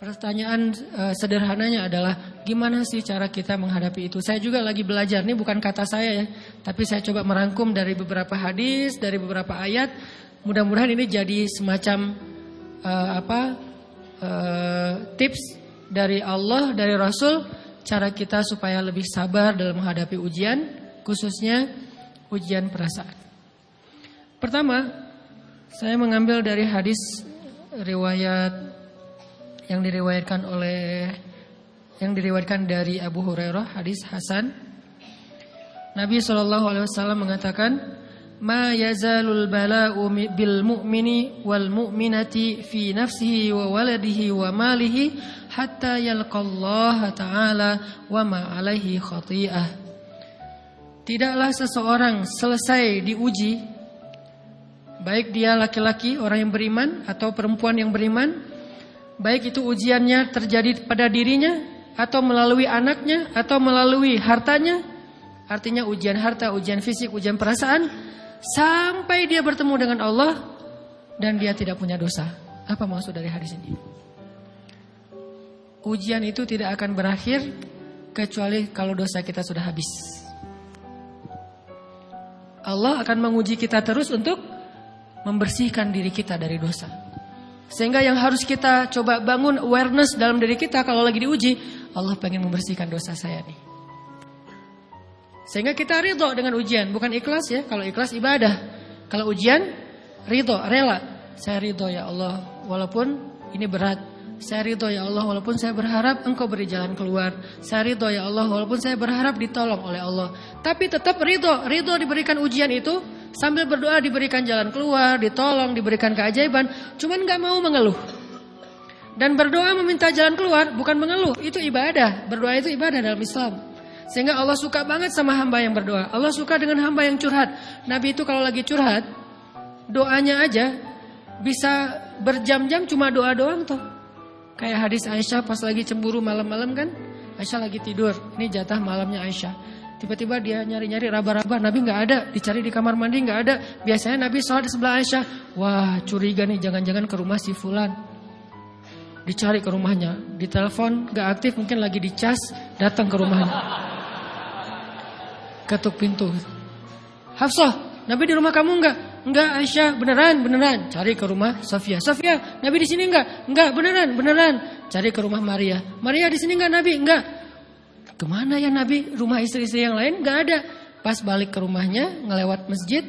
Pertanyaan uh, sederhananya adalah gimana sih cara kita menghadapi itu? Saya juga lagi belajar, ini bukan kata saya ya, tapi saya coba merangkum dari beberapa hadis, dari beberapa ayat. Mudah-mudahan ini jadi semacam uh, apa uh, tips dari Allah, dari Rasul, cara kita supaya lebih sabar dalam menghadapi ujian, khususnya ujian perasaan. Pertama, saya mengambil dari hadis riwayat yang diriwayatkan oleh yang diriwayatkan dari Abu Hurairah hadis Hasan. Nabi Shallallahu alaihi wasallam mengatakan ma yazalul bala'u bil mu'mini wal mu'minati fi nafsihi wa waladihi wa malihi hatta yalqallaha ta'ala wa ma alaihi khati'ah. Tidaklah seseorang selesai diuji baik dia laki-laki orang yang beriman atau perempuan yang beriman baik itu ujiannya terjadi pada dirinya atau melalui anaknya atau melalui hartanya, artinya ujian harta, ujian fisik, ujian perasaan, sampai dia bertemu dengan Allah dan dia tidak punya dosa. Apa maksud dari hadis ini? Ujian itu tidak akan berakhir kecuali kalau dosa kita sudah habis. Allah akan menguji kita terus untuk membersihkan diri kita dari dosa. Sehingga yang harus kita coba bangun awareness dalam diri kita kalau lagi diuji, Allah pengen membersihkan dosa saya nih. Sehingga kita ridho dengan ujian, bukan ikhlas ya. Kalau ikhlas ibadah. Kalau ujian, ridho, rela. Saya ridho ya Allah, walaupun ini berat. Saya ridho ya Allah walaupun saya berharap engkau beri jalan keluar. Saya ridho ya Allah walaupun saya berharap ditolong oleh Allah. Tapi tetap ridho, ridho diberikan ujian itu sambil berdoa diberikan jalan keluar, ditolong, diberikan keajaiban. Cuman gak mau mengeluh. Dan berdoa meminta jalan keluar bukan mengeluh, itu ibadah. Berdoa itu ibadah dalam Islam. Sehingga Allah suka banget sama hamba yang berdoa. Allah suka dengan hamba yang curhat. Nabi itu kalau lagi curhat, doanya aja bisa berjam-jam cuma doa doang tuh. Kayak hadis Aisyah pas lagi cemburu malam-malam kan. Aisyah lagi tidur. Ini jatah malamnya Aisyah. Tiba-tiba dia nyari-nyari raba-raba. Nabi nggak ada. Dicari di kamar mandi nggak ada. Biasanya Nabi sholat di sebelah Aisyah. Wah curiga nih jangan-jangan ke rumah si Fulan. Dicari ke rumahnya. Di telepon nggak aktif mungkin lagi dicas. Datang ke rumahnya. Ketuk pintu. Hafsah, Nabi di rumah kamu enggak? Enggak Aisyah, beneran, beneran. Cari ke rumah Sofia. Sofia, Nabi di sini enggak? Enggak, beneran, beneran. Cari ke rumah Maria. Maria di sini enggak Nabi? Enggak. Ke mana ya Nabi? Rumah istri-istri yang lain enggak ada. Pas balik ke rumahnya, ngelewat masjid,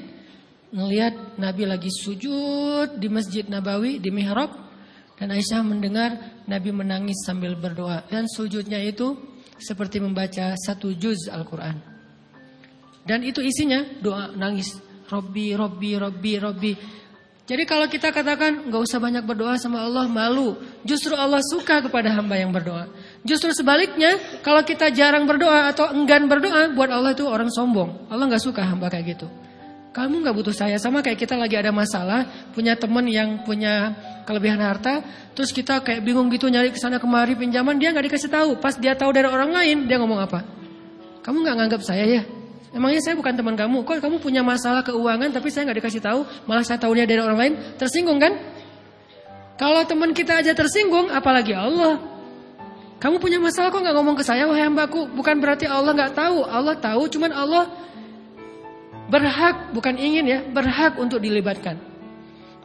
ngelihat Nabi lagi sujud di Masjid Nabawi di mihrab dan Aisyah mendengar Nabi menangis sambil berdoa dan sujudnya itu seperti membaca satu juz Al-Qur'an. Dan itu isinya doa nangis. Robbi, Robbi, Robbi, Robbi. Jadi kalau kita katakan nggak usah banyak berdoa sama Allah malu, justru Allah suka kepada hamba yang berdoa. Justru sebaliknya, kalau kita jarang berdoa atau enggan berdoa, buat Allah itu orang sombong. Allah nggak suka hamba kayak gitu. Kamu nggak butuh saya sama kayak kita lagi ada masalah, punya teman yang punya kelebihan harta, terus kita kayak bingung gitu nyari ke sana kemari pinjaman, dia nggak dikasih tahu. Pas dia tahu dari orang lain, dia ngomong apa? Kamu nggak nganggap saya ya? Emangnya saya bukan teman kamu? Kok kamu punya masalah keuangan tapi saya nggak dikasih tahu, malah saya tahunya dari orang lain? Tersinggung kan? Kalau teman kita aja tersinggung, apalagi Allah. Kamu punya masalah kok nggak ngomong ke saya, wahai hambaku? Bukan berarti Allah nggak tahu, Allah tahu, cuman Allah berhak, bukan ingin ya, berhak untuk dilibatkan.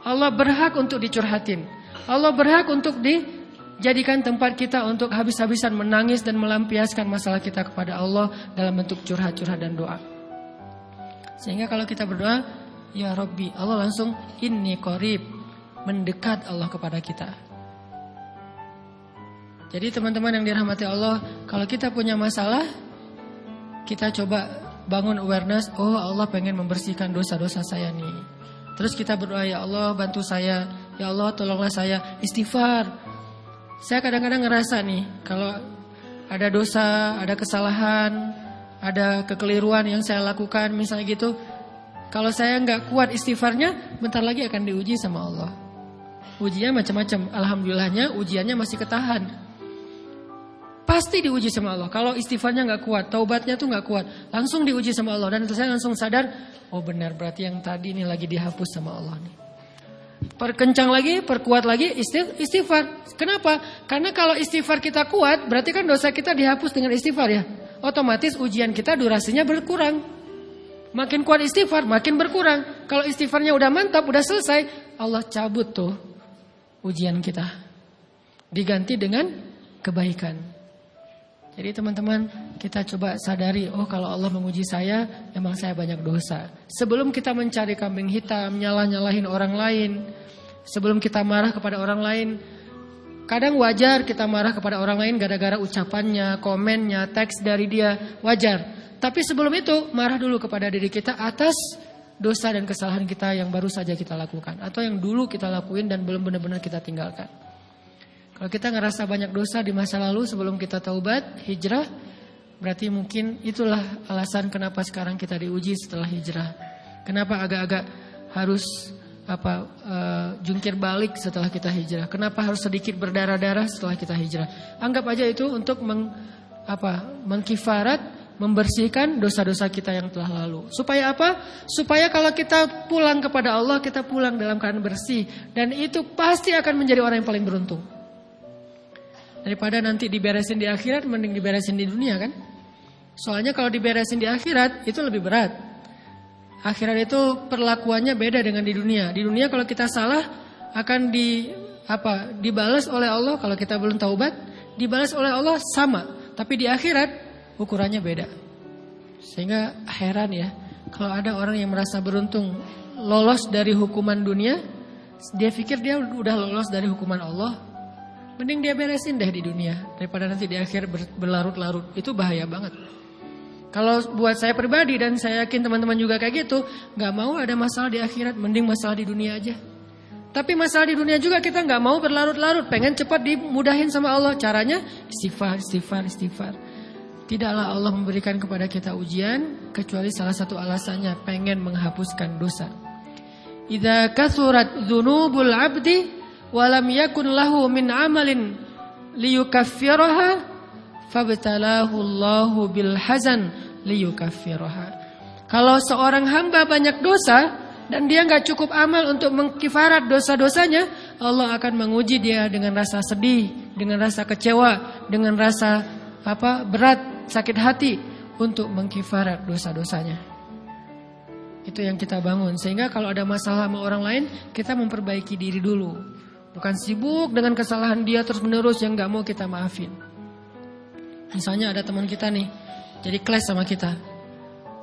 Allah berhak untuk dicurhatin. Allah berhak untuk di Jadikan tempat kita untuk habis-habisan menangis dan melampiaskan masalah kita kepada Allah dalam bentuk curhat-curhat dan doa. Sehingga kalau kita berdoa, Ya Rabbi, Allah langsung inni korib, mendekat Allah kepada kita. Jadi teman-teman yang dirahmati Allah, kalau kita punya masalah, kita coba bangun awareness, oh Allah pengen membersihkan dosa-dosa saya nih. Terus kita berdoa, ya Allah bantu saya, ya Allah tolonglah saya, istighfar, saya kadang-kadang ngerasa nih kalau ada dosa, ada kesalahan, ada kekeliruan yang saya lakukan misalnya gitu. Kalau saya nggak kuat istighfarnya, bentar lagi akan diuji sama Allah. Ujinya macam-macam. Alhamdulillahnya ujiannya masih ketahan. Pasti diuji sama Allah. Kalau istighfarnya nggak kuat, taubatnya tuh nggak kuat, langsung diuji sama Allah. Dan saya langsung sadar, oh benar berarti yang tadi ini lagi dihapus sama Allah nih. perkencang lagi, perkuat lagi istighfar. Kenapa? Karena kalau istighfar kita kuat, berarti kan dosa kita dihapus dengan istighfar ya. Otomatis ujian kita durasinya berkurang. Makin kuat istighfar, makin berkurang. Kalau istighfarnya udah mantap, udah selesai, Allah cabut tuh ujian kita. Diganti dengan kebaikan. Jadi teman-teman kita coba sadari oh kalau Allah menguji saya emang saya banyak dosa. Sebelum kita mencari kambing hitam, nyalah-nyalahin orang lain, sebelum kita marah kepada orang lain, kadang wajar kita marah kepada orang lain gara-gara ucapannya, komennya, teks dari dia, wajar. Tapi sebelum itu marah dulu kepada diri kita atas dosa dan kesalahan kita yang baru saja kita lakukan atau yang dulu kita lakuin dan belum benar-benar kita tinggalkan. Kalau kita ngerasa banyak dosa di masa lalu sebelum kita taubat, hijrah, berarti mungkin itulah alasan kenapa sekarang kita diuji setelah hijrah. Kenapa agak-agak harus apa uh, jungkir balik setelah kita hijrah? Kenapa harus sedikit berdarah-darah setelah kita hijrah? Anggap aja itu untuk meng, apa mengkifarat membersihkan dosa-dosa kita yang telah lalu. Supaya apa? Supaya kalau kita pulang kepada Allah, kita pulang dalam keadaan bersih dan itu pasti akan menjadi orang yang paling beruntung. Daripada nanti diberesin di akhirat mending diberesin di dunia kan? Soalnya kalau diberesin di akhirat itu lebih berat. Akhirat itu perlakuannya beda dengan di dunia. Di dunia kalau kita salah akan di apa? Dibalas oleh Allah kalau kita belum taubat, dibalas oleh Allah sama. Tapi di akhirat ukurannya beda. Sehingga heran ya, kalau ada orang yang merasa beruntung lolos dari hukuman dunia, dia pikir dia udah lolos dari hukuman Allah, Mending dia beresin deh di dunia daripada nanti di akhir berlarut-larut. Itu bahaya banget. Kalau buat saya pribadi dan saya yakin teman-teman juga kayak gitu, nggak mau ada masalah di akhirat, mending masalah di dunia aja. Tapi masalah di dunia juga kita nggak mau berlarut-larut, pengen cepat dimudahin sama Allah. Caranya istighfar, istighfar, istighfar. Tidaklah Allah memberikan kepada kita ujian kecuali salah satu alasannya pengen menghapuskan dosa. Idza kasurat dzunubul 'abdi walam yakun lahu min amalin liyukaffiraha fabtalahu Allahu bil hazan liyukaffiraha. Kalau seorang hamba banyak dosa dan dia nggak cukup amal untuk mengkifarat dosa-dosanya, Allah akan menguji dia dengan rasa sedih, dengan rasa kecewa, dengan rasa apa berat, sakit hati untuk mengkifarat dosa-dosanya. Itu yang kita bangun sehingga kalau ada masalah sama orang lain, kita memperbaiki diri dulu. Bukan sibuk dengan kesalahan dia terus menerus yang gak mau kita maafin. Misalnya ada teman kita nih, jadi kelas sama kita.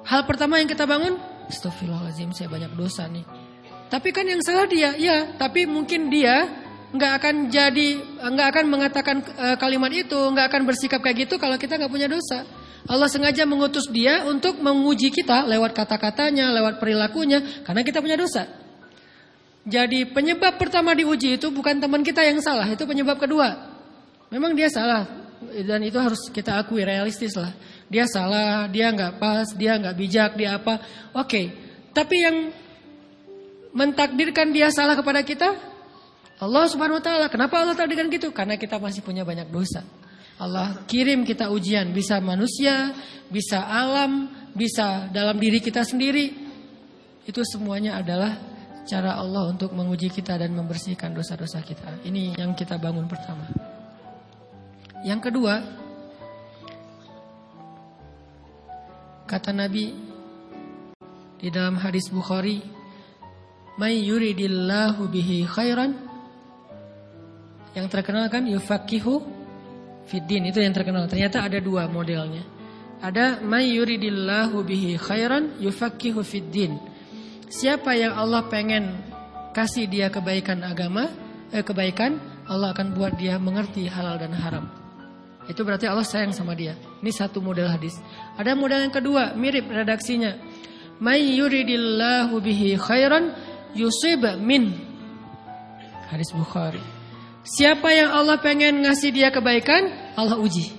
Hal pertama yang kita bangun, Astagfirullahaladzim saya banyak dosa nih. Tapi kan yang salah dia, ya. Tapi mungkin dia nggak akan jadi, nggak akan mengatakan uh, kalimat itu, nggak akan bersikap kayak gitu kalau kita nggak punya dosa. Allah sengaja mengutus dia untuk menguji kita lewat kata-katanya, lewat perilakunya, karena kita punya dosa. Jadi penyebab pertama diuji itu bukan teman kita yang salah, itu penyebab kedua. Memang dia salah dan itu harus kita akui realistis lah. Dia salah, dia nggak pas, dia nggak bijak, dia apa? Oke. Tapi yang mentakdirkan dia salah kepada kita Allah Subhanahu wa taala. Kenapa Allah takdirkan gitu? Karena kita masih punya banyak dosa. Allah kirim kita ujian, bisa manusia, bisa alam, bisa dalam diri kita sendiri. Itu semuanya adalah cara Allah untuk menguji kita dan membersihkan dosa-dosa kita. Ini yang kita bangun pertama. Yang kedua, kata Nabi di dalam hadis Bukhari, "May yuridillahu bihi khairan" Yang terkenal kan yufakihu fiddin itu yang terkenal. Ternyata ada dua modelnya. Ada may yuridillahu bihi khairan yufakihu fiddin. Siapa yang Allah pengen kasih dia kebaikan agama, eh, kebaikan, Allah akan buat dia mengerti halal dan haram. Itu berarti Allah sayang sama dia. Ini satu model hadis. Ada model yang kedua, mirip redaksinya. May yuridillahu bihi khairan yusib min. Hadis Bukhari. Siapa yang Allah pengen ngasih dia kebaikan, Allah uji.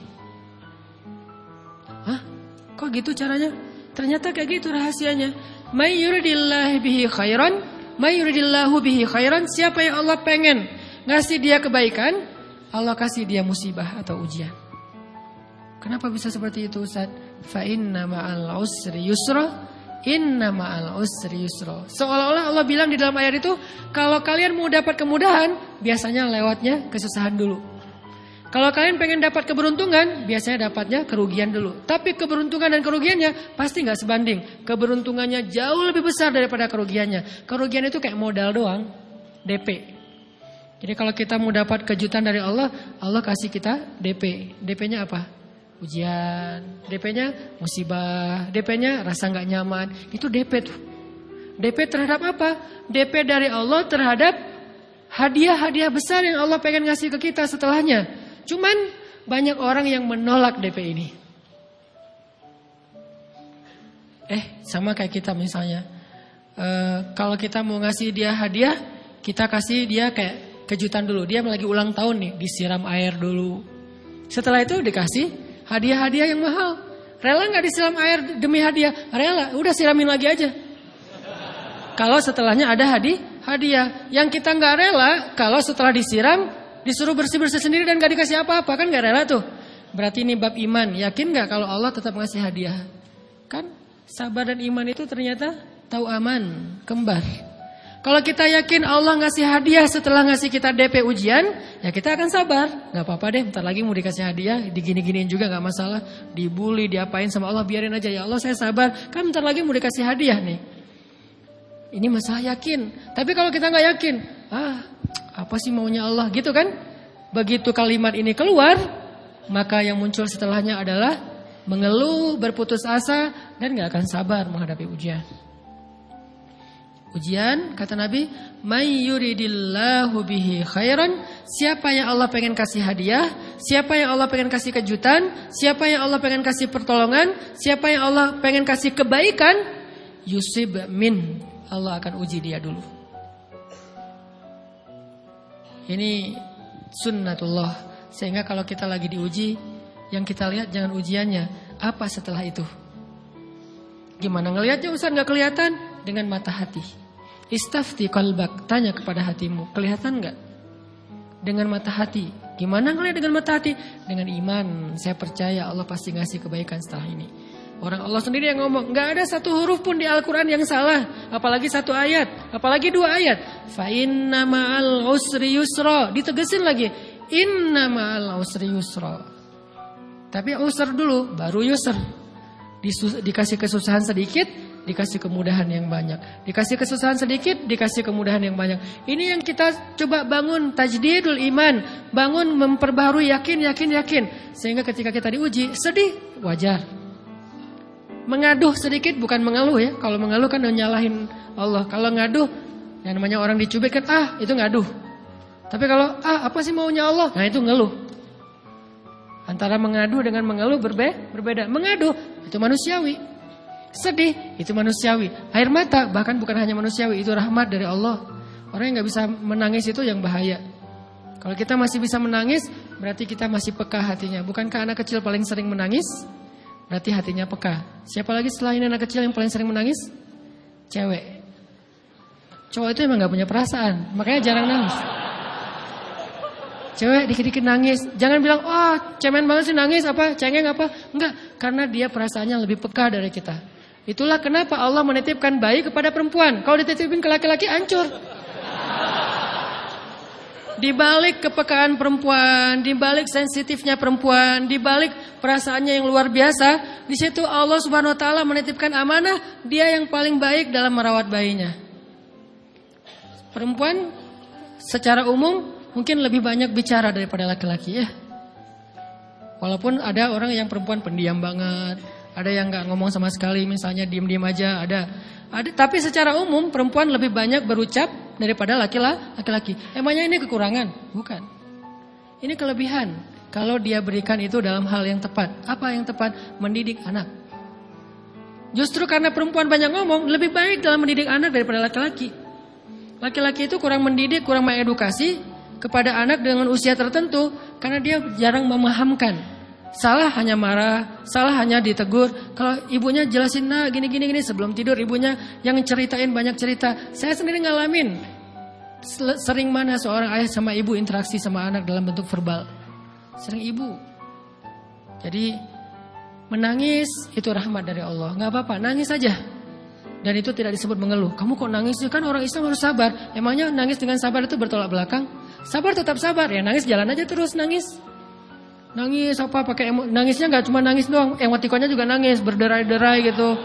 Hah? Kok gitu caranya? Ternyata kayak gitu rahasianya. May yuridillahu bihi khairan, may yuridillahu bihi khairan, siapa yang Allah pengen ngasih dia kebaikan, Allah kasih dia musibah atau ujian. Kenapa bisa seperti itu Ustaz? Fa inna ma'al usri yusra, Inna ma'al usri yusro. Seolah-olah Allah bilang di dalam ayat itu, kalau kalian mau dapat kemudahan, biasanya lewatnya kesusahan dulu. Kalau kalian pengen dapat keberuntungan, biasanya dapatnya kerugian dulu. Tapi keberuntungan dan kerugiannya pasti nggak sebanding. Keberuntungannya jauh lebih besar daripada kerugiannya. Kerugian itu kayak modal doang, DP. Jadi kalau kita mau dapat kejutan dari Allah, Allah kasih kita DP. DP-nya apa? ujian, DP-nya musibah, DP-nya rasa nggak nyaman. Itu DP tuh. DP terhadap apa? DP dari Allah terhadap hadiah-hadiah besar yang Allah pengen ngasih ke kita setelahnya. Cuman banyak orang yang menolak DP ini. Eh, sama kayak kita misalnya. E, kalau kita mau ngasih dia hadiah, kita kasih dia kayak kejutan dulu. Dia lagi ulang tahun nih, disiram air dulu. Setelah itu dikasih hadiah-hadiah yang mahal. Rela nggak disiram air demi hadiah? Rela, udah siramin lagi aja. Kalau setelahnya ada hadiah, hadiah. Yang kita nggak rela, kalau setelah disiram disuruh bersih-bersih sendiri dan gak dikasih apa-apa kan nggak rela tuh. Berarti ini bab iman. Yakin nggak kalau Allah tetap ngasih hadiah? Kan sabar dan iman itu ternyata tahu aman, kembar. Kalau kita yakin Allah ngasih hadiah setelah ngasih kita DP ujian, ya kita akan sabar. Gak apa-apa deh, bentar lagi mau dikasih hadiah, digini-giniin juga gak masalah. Dibully, diapain sama Allah, biarin aja. Ya Allah saya sabar, kan bentar lagi mau dikasih hadiah nih. Ini masalah yakin. Tapi kalau kita gak yakin, ah apa sih maunya Allah gitu kan? Begitu kalimat ini keluar, maka yang muncul setelahnya adalah mengeluh, berputus asa, dan gak akan sabar menghadapi ujian. Ujian kata Nabi, "May bihi khairan." Siapa yang Allah pengen kasih hadiah, siapa yang Allah pengen kasih kejutan, siapa yang Allah pengen kasih pertolongan, siapa yang Allah pengen kasih kebaikan, yusib min. Allah akan uji dia dulu. Ini sunnatullah. Sehingga kalau kita lagi diuji, yang kita lihat jangan ujiannya, apa setelah itu? Gimana ngelihatnya Ustaz nggak kelihatan dengan mata hati. Istafti kalbak, tanya kepada hatimu, kelihatan nggak? Dengan mata hati. Gimana ngelihat dengan mata hati? Dengan iman, saya percaya Allah pasti ngasih kebaikan setelah ini. Orang Allah sendiri yang ngomong, nggak ada satu huruf pun di Al-Quran yang salah, apalagi satu ayat, apalagi dua ayat. Fa inna ma'al usri yusra, ditegesin lagi, inna ma'al usri yusra. Tapi usr dulu, baru yusr. dikasih kesusahan sedikit, dikasih kemudahan yang banyak. Dikasih kesusahan sedikit, dikasih kemudahan yang banyak. Ini yang kita coba bangun tajdidul iman, bangun memperbarui yakin, yakin, yakin. Sehingga ketika kita diuji, sedih, wajar. Mengaduh sedikit bukan mengeluh ya. Kalau mengeluh kan nyalahin Allah. Kalau ngaduh, yang namanya orang dicubit kan ah itu ngaduh. Tapi kalau ah apa sih maunya Allah? Nah itu ngeluh. Antara mengadu dengan mengeluh berbe berbeda. Mengadu itu manusiawi. Sedih, itu manusiawi. Air mata bahkan bukan hanya manusiawi, itu rahmat dari Allah. Orang yang nggak bisa menangis itu yang bahaya. Kalau kita masih bisa menangis, berarti kita masih peka hatinya. Bukankah anak kecil paling sering menangis? Berarti hatinya peka. Siapa lagi selain anak kecil yang paling sering menangis? Cewek. Cowok itu emang gak punya perasaan, makanya jarang nangis. Cewek dikit-dikit nangis, jangan bilang, wah oh, cemen banget sih nangis, apa cengeng apa? Enggak, karena dia perasaannya lebih peka dari kita. Itulah kenapa Allah menitipkan bayi kepada perempuan. Kalau dititipin ke laki-laki hancur. Di balik kepekaan perempuan, di balik sensitifnya perempuan, di balik perasaannya yang luar biasa, di situ Allah Subhanahu wa taala menitipkan amanah dia yang paling baik dalam merawat bayinya. Perempuan secara umum mungkin lebih banyak bicara daripada laki-laki ya. Walaupun ada orang yang perempuan pendiam banget, ada yang nggak ngomong sama sekali, misalnya diem-diem aja, ada. Ada, tapi secara umum perempuan lebih banyak berucap daripada laki-laki. Emangnya ini kekurangan? Bukan. Ini kelebihan. Kalau dia berikan itu dalam hal yang tepat. Apa yang tepat? Mendidik anak. Justru karena perempuan banyak ngomong, lebih baik dalam mendidik anak daripada laki-laki. Laki-laki itu kurang mendidik, kurang mengedukasi kepada anak dengan usia tertentu karena dia jarang memahamkan Salah hanya marah, salah hanya ditegur. Kalau ibunya jelasin nah gini gini gini sebelum tidur ibunya yang ceritain banyak cerita. Saya sendiri ngalamin sering mana seorang ayah sama ibu interaksi sama anak dalam bentuk verbal. Sering ibu. Jadi menangis itu rahmat dari Allah. Nggak apa-apa, nangis saja. dan itu tidak disebut mengeluh. Kamu kok nangis? Kan orang Islam harus sabar. Emangnya nangis dengan sabar itu bertolak belakang? Sabar tetap sabar. Ya nangis jalan aja terus nangis. Nangis apa pakai emo, nangisnya nggak cuma nangis doang, emotikonya juga nangis, berderai-derai gitu.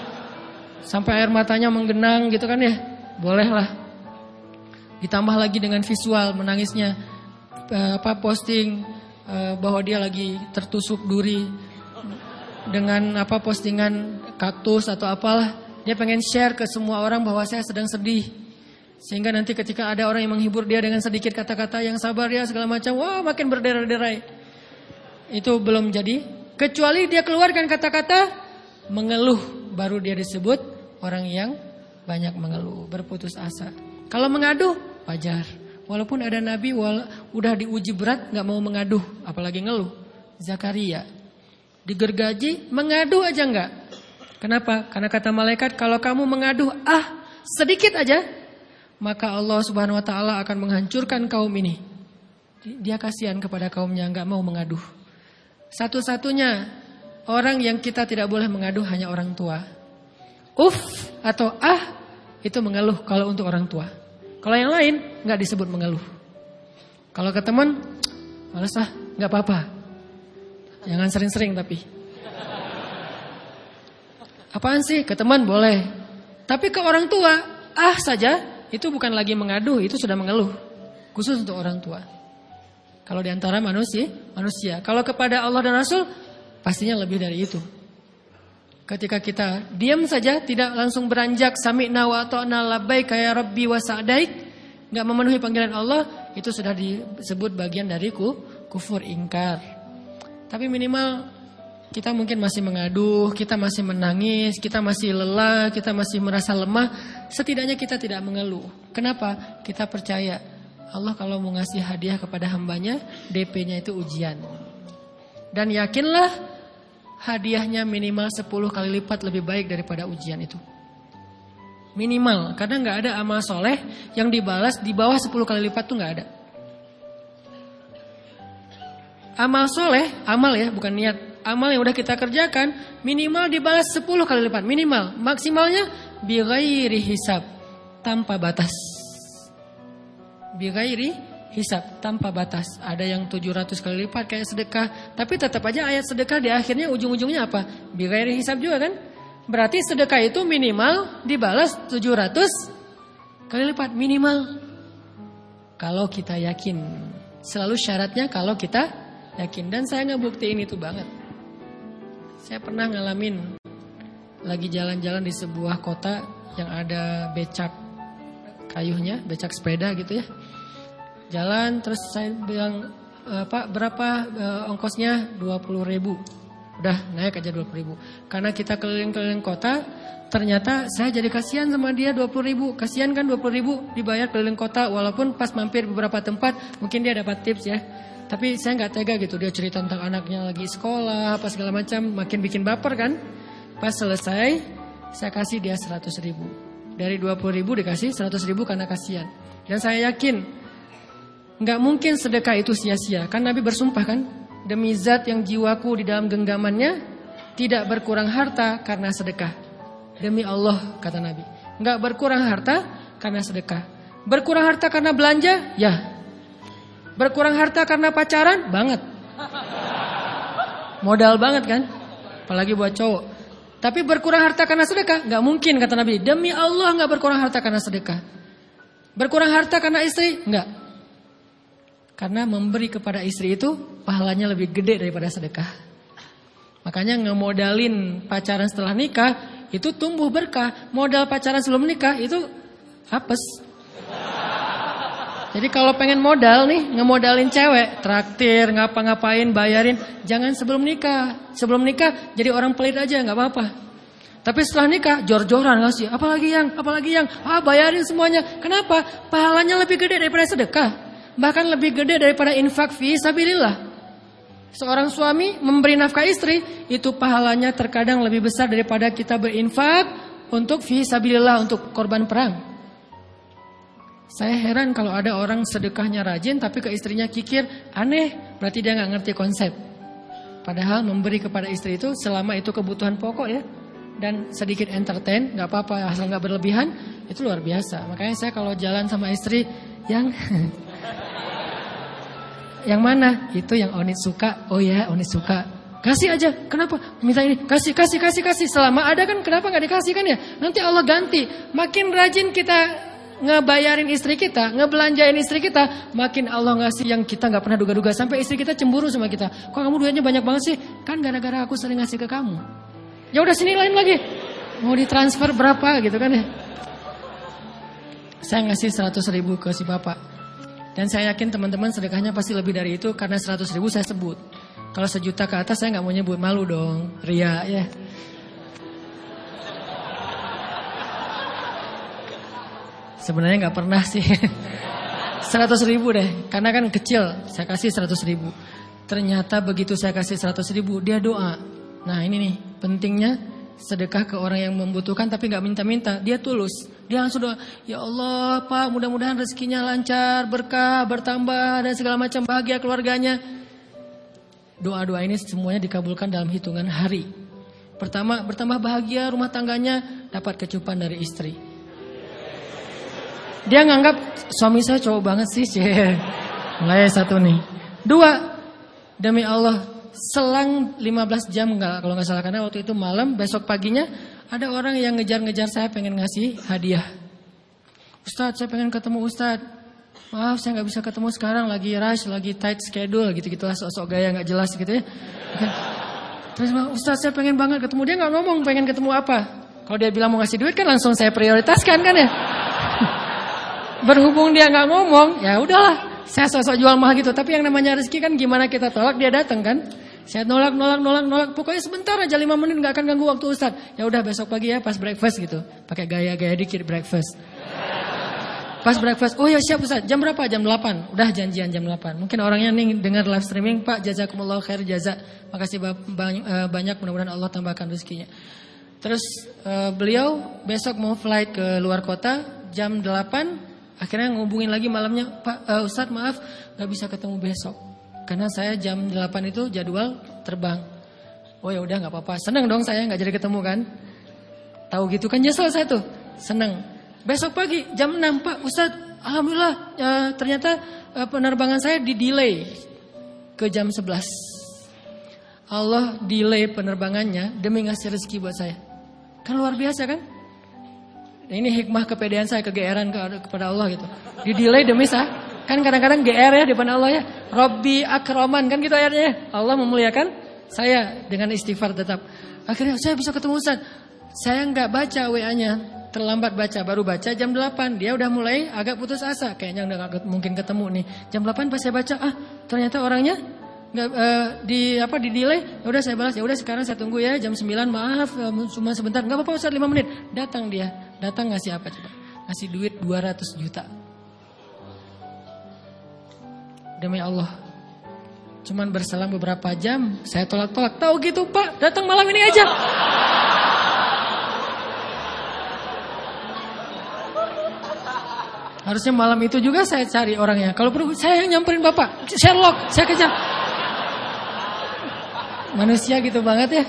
Sampai air matanya menggenang gitu kan ya. Boleh lah. Ditambah lagi dengan visual menangisnya eh, apa posting eh, bahwa dia lagi tertusuk duri dengan apa postingan kaktus atau apalah dia pengen share ke semua orang bahwa saya sedang sedih. Sehingga nanti ketika ada orang yang menghibur dia dengan sedikit kata-kata yang sabar ya segala macam, wah makin berderai-derai. Itu belum jadi. Kecuali dia keluarkan kata-kata mengeluh, baru dia disebut orang yang banyak mengeluh, berputus asa. Kalau mengaduh, wajar. Walaupun ada nabi wala, udah diuji berat nggak mau mengaduh, apalagi ngeluh. Zakaria digergaji, mengadu aja nggak. Kenapa? Karena kata malaikat kalau kamu mengaduh ah sedikit aja maka Allah Subhanahu wa taala akan menghancurkan kaum ini. Dia kasihan kepada kaumnya nggak mau mengaduh. Satu-satunya orang yang kita tidak boleh mengaduh hanya orang tua. Uf atau ah itu mengeluh kalau untuk orang tua. Kalau yang lain nggak disebut mengeluh. Kalau ke teman, malas ah, nggak apa-apa. Jangan sering-sering tapi. Apaan sih? Ke teman boleh. Tapi ke orang tua, ah saja, itu bukan lagi mengadu, itu sudah mengeluh. Khusus untuk orang tua. Kalau di antara manusia, manusia. Kalau kepada Allah dan Rasul, pastinya lebih dari itu. Ketika kita diam saja, tidak langsung beranjak sami'na wa ta'na labbaik ya rabbi wa sa'daik, memenuhi panggilan Allah, itu sudah disebut bagian dari kufur ingkar. Tapi minimal kita mungkin masih mengaduh, kita masih menangis, kita masih lelah, kita masih merasa lemah. Setidaknya kita tidak mengeluh. Kenapa? Kita percaya Allah kalau mau ngasih hadiah kepada hambanya, DP-nya itu ujian. Dan yakinlah hadiahnya minimal 10 kali lipat lebih baik daripada ujian itu. Minimal, karena nggak ada amal soleh yang dibalas di bawah 10 kali lipat tuh nggak ada. Amal soleh, amal ya, bukan niat amal yang udah kita kerjakan minimal dibalas 10 kali lipat minimal maksimalnya bighairi hisab tanpa batas bighairi hisab tanpa batas. Ada yang 700 kali lipat kayak sedekah tapi tetap aja ayat sedekah di akhirnya ujung-ujungnya apa? Bighairi hisab juga kan? Berarti sedekah itu minimal dibalas 700 kali lipat minimal. Kalau kita yakin. Selalu syaratnya kalau kita yakin. Dan saya ngebuktiin itu banget. Saya pernah ngalamin lagi jalan-jalan di sebuah kota yang ada becak kayuhnya, becak sepeda gitu ya. Jalan terus saya bilang e, Pak berapa e, ongkosnya 20 ribu Udah naik aja 20 ribu Karena kita keliling-keliling kota Ternyata saya jadi kasihan sama dia 20 ribu Kasihan kan 20 ribu dibayar keliling kota Walaupun pas mampir beberapa tempat Mungkin dia dapat tips ya tapi saya nggak tega gitu dia cerita tentang anaknya lagi sekolah apa segala macam makin bikin baper kan. Pas selesai saya kasih dia 100 ribu. Dari 20 ribu dikasih 100 ribu karena kasihan. Dan saya yakin nggak mungkin sedekah itu sia-sia. Kan Nabi bersumpah kan demi zat yang jiwaku di dalam genggamannya tidak berkurang harta karena sedekah. Demi Allah kata Nabi. Nggak berkurang harta karena sedekah. Berkurang harta karena belanja? Ya, Berkurang harta karena pacaran? Banget. Modal banget kan? Apalagi buat cowok. Tapi berkurang harta karena sedekah? Gak mungkin kata Nabi. Demi Allah gak berkurang harta karena sedekah. Berkurang harta karena istri? Enggak. Karena memberi kepada istri itu pahalanya lebih gede daripada sedekah. Makanya ngemodalin pacaran setelah nikah itu tumbuh berkah. Modal pacaran sebelum nikah itu hapes. Jadi kalau pengen modal nih, ngemodalin cewek, traktir, ngapa-ngapain, bayarin, jangan sebelum nikah. Sebelum nikah jadi orang pelit aja, nggak apa-apa. Tapi setelah nikah, jor-joran ngasih, apalagi yang, apalagi yang, ah bayarin semuanya. Kenapa? Pahalanya lebih gede daripada sedekah. Bahkan lebih gede daripada infak fi sabilillah. Seorang suami memberi nafkah istri, itu pahalanya terkadang lebih besar daripada kita berinfak untuk fi sabilillah, untuk korban perang. Saya heran kalau ada orang sedekahnya rajin tapi ke istrinya kikir, aneh, berarti dia nggak ngerti konsep. Padahal memberi kepada istri itu selama itu kebutuhan pokok ya, dan sedikit entertain, nggak apa-apa asal nggak berlebihan, itu luar biasa. Makanya saya kalau jalan sama istri yang yang mana? Itu yang Onit suka. Oh ya, Onit suka. Kasih aja. Kenapa? Minta ini. Kasih, kasih, kasih, kasih. Selama ada kan kenapa nggak dikasih kan ya? Nanti Allah ganti. Makin rajin kita ngebayarin istri kita, ngebelanjain istri kita, makin Allah ngasih yang kita nggak pernah duga-duga sampai istri kita cemburu sama kita. Kok kamu duitnya banyak banget sih? Kan gara-gara aku sering ngasih ke kamu. Ya udah sini lain lagi. Mau ditransfer berapa gitu kan ya? Saya ngasih 100 ribu ke si bapak. Dan saya yakin teman-teman sedekahnya pasti lebih dari itu karena 100 ribu saya sebut. Kalau sejuta ke atas saya nggak mau nyebut malu dong, ria ya. Sebenarnya nggak pernah sih. 100 ribu deh, karena kan kecil, saya kasih 100 ribu. Ternyata begitu saya kasih 100 ribu, dia doa. Nah ini nih, pentingnya sedekah ke orang yang membutuhkan tapi nggak minta-minta. Dia tulus. Dia langsung doa, ya Allah Pak mudah-mudahan rezekinya lancar, berkah, bertambah dan segala macam bahagia keluarganya. Doa-doa ini semuanya dikabulkan dalam hitungan hari. Pertama, bertambah bahagia rumah tangganya dapat kecupan dari istri. Dia nganggap suami saya cowok banget sih. Mulai satu nih. Dua, demi Allah selang 15 jam kalau nggak salah karena waktu itu malam besok paginya ada orang yang ngejar-ngejar saya pengen ngasih hadiah. Ustadz saya pengen ketemu Ustadz. Maaf saya nggak bisa ketemu sekarang lagi rush, lagi tight schedule gitu-gitu lah sosok gaya nggak jelas gitu ya. Terus Ustadz saya pengen banget ketemu dia nggak ngomong pengen ketemu apa. Kalau dia bilang mau ngasih duit kan langsung saya prioritaskan kan ya. Berhubung dia nggak ngomong, ya udahlah. Saya sosok jual mahal gitu. Tapi yang namanya rezeki kan gimana kita tolak dia datang kan. Saya nolak, nolak, nolak, nolak. Pokoknya sebentar aja lima menit nggak akan ganggu waktu Ustaz. Ya udah besok pagi ya pas breakfast gitu. Pakai gaya-gaya dikit breakfast. Pas breakfast, oh ya siap Ustaz, jam berapa? Jam 8. Udah janjian jam 8. Mungkin orangnya nih dengar live streaming, Pak jazakumullah khair jaza. Makasih eh, banyak, mudah-mudahan Allah tambahkan rezekinya. Terus uh, beliau besok mau flight ke luar kota jam 8 Akhirnya ngubungin lagi malamnya, Pak uh, Ustadz maaf gak bisa ketemu besok. Karena saya jam 8 itu jadwal terbang. Oh ya udah nggak apa-apa. Seneng dong saya nggak jadi ketemu kan. Tahu gitu kan nyesel saya tuh. Seneng. Besok pagi jam 6 Pak Ustadz Alhamdulillah uh, ternyata uh, penerbangan saya di delay ke jam 11. Allah delay penerbangannya demi ngasih rezeki buat saya. Kan luar biasa kan? Ini hikmah kepedean saya kegeeran kepada Allah gitu. Di delay demi sah. Kan kadang-kadang GR ya depan Allah ya. Robbi akroman kan gitu ayatnya. Allah memuliakan saya dengan istighfar tetap. Akhirnya saya bisa ketemu Ustaz. Saya nggak baca WA-nya. Terlambat baca, baru baca jam 8. Dia udah mulai agak putus asa. Kayaknya udah gak mungkin ketemu nih. Jam 8 pas saya baca, ah ternyata orangnya nggak uh, di apa di delay ya udah saya balas ya udah sekarang saya tunggu ya jam 9 maaf uh, cuma sebentar nggak apa-apa Ustaz 5 menit datang dia datang ngasih apa coba ngasih duit 200 juta demi Allah cuman berselang beberapa jam saya tolak-tolak tahu gitu Pak datang malam ini aja Harusnya malam itu juga saya cari orangnya. Kalau perlu saya yang nyamperin Bapak. Sherlock, saya kejar. Manusia gitu banget ya.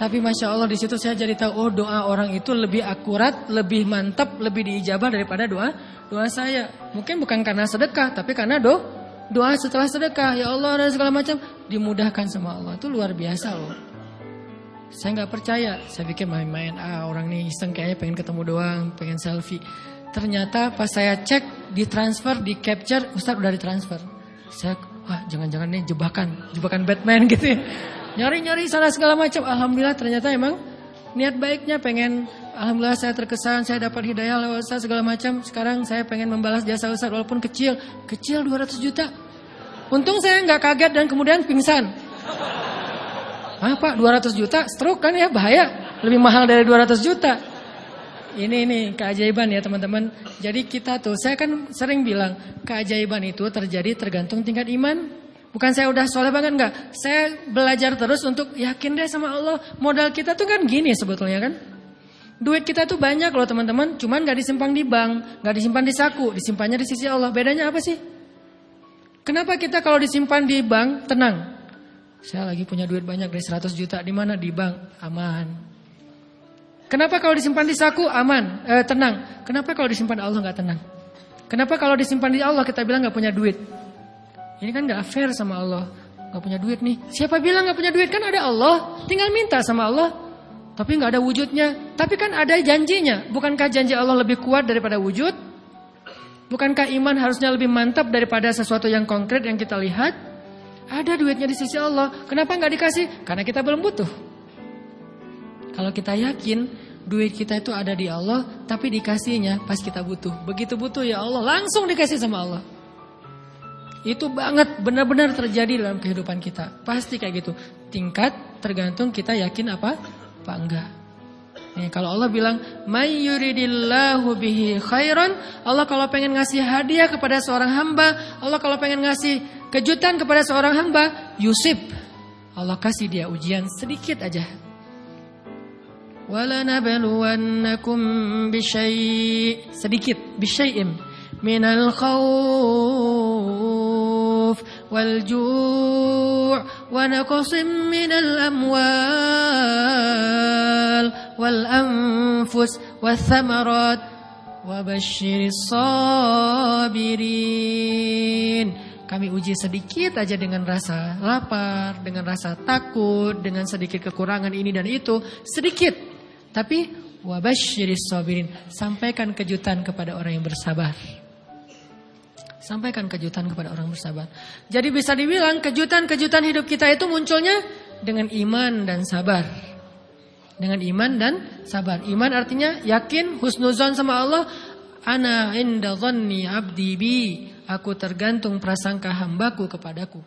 Tapi masya Allah di situ saya jadi tahu oh doa orang itu lebih akurat, lebih mantap, lebih diijabah daripada doa doa saya. Mungkin bukan karena sedekah, tapi karena do doa setelah sedekah ya Allah dan segala macam dimudahkan sama Allah itu luar biasa loh. Saya nggak percaya, saya pikir main-main ah orang nih iseng kayaknya pengen ketemu doang, pengen selfie. Ternyata pas saya cek di transfer, di capture, Ustaz udah ditransfer. Saya wah jangan-jangan nih jebakan, jebakan Batman gitu ya. Nyari-nyari sana segala macam. Alhamdulillah ternyata emang niat baiknya pengen Alhamdulillah saya terkesan, saya dapat hidayah lewat Ustaz segala macam. Sekarang saya pengen membalas jasa Ustaz walaupun kecil. Kecil 200 juta. Untung saya nggak kaget dan kemudian pingsan. Ah Pak 200 juta stroke kan ya bahaya. Lebih mahal dari 200 juta. Ini ini keajaiban ya teman-teman. Jadi kita tuh saya kan sering bilang keajaiban itu terjadi tergantung tingkat iman Bukan saya udah soleh banget enggak. Saya belajar terus untuk yakin deh sama Allah. Modal kita tuh kan gini sebetulnya kan. Duit kita tuh banyak loh teman-teman. Cuman gak disimpan di bank. Gak disimpan di saku. Disimpannya di sisi Allah. Bedanya apa sih? Kenapa kita kalau disimpan di bank tenang? Saya lagi punya duit banyak dari 100 juta. Di mana? Di bank. Aman. Kenapa kalau disimpan di saku aman, eh, tenang? Kenapa kalau disimpan di Allah nggak tenang? Kenapa kalau disimpan di Allah kita bilang nggak punya duit? Ini kan nggak fair sama Allah. Nggak punya duit nih. Siapa bilang nggak punya duit? Kan ada Allah. Tinggal minta sama Allah. Tapi nggak ada wujudnya. Tapi kan ada janjinya. Bukankah janji Allah lebih kuat daripada wujud? Bukankah iman harusnya lebih mantap daripada sesuatu yang konkret yang kita lihat? Ada duitnya di sisi Allah. Kenapa nggak dikasih? Karena kita belum butuh. Kalau kita yakin duit kita itu ada di Allah, tapi dikasihnya pas kita butuh. Begitu butuh ya Allah, langsung dikasih sama Allah. Itu banget benar-benar terjadi dalam kehidupan kita. Pasti kayak gitu. Tingkat tergantung kita yakin apa? apa enggak. Nih, kalau Allah bilang mayyuridillahu bihi khairan, Allah kalau pengen ngasih hadiah kepada seorang hamba, Allah kalau pengen ngasih kejutan kepada seorang hamba, Yusuf Allah kasih dia ujian sedikit aja. Walanabluwannakum bisyai' sedikit bisyai'im minal khauf wal ju' ونقص من الأموال والأنفس والثمرات وبشر الصابرين Kami uji sedikit aja dengan rasa lapar, dengan rasa takut, dengan sedikit kekurangan ini dan itu, sedikit. Tapi wabasyiris sabirin, sampaikan kejutan kepada orang yang bersabar. Sampaikan kejutan kepada orang bersabar. Jadi bisa dibilang kejutan-kejutan hidup kita itu munculnya dengan iman dan sabar. Dengan iman dan sabar. Iman artinya yakin, husnuzon sama Allah. Ana inda abdi bi. Aku tergantung prasangka hambaku kepadaku.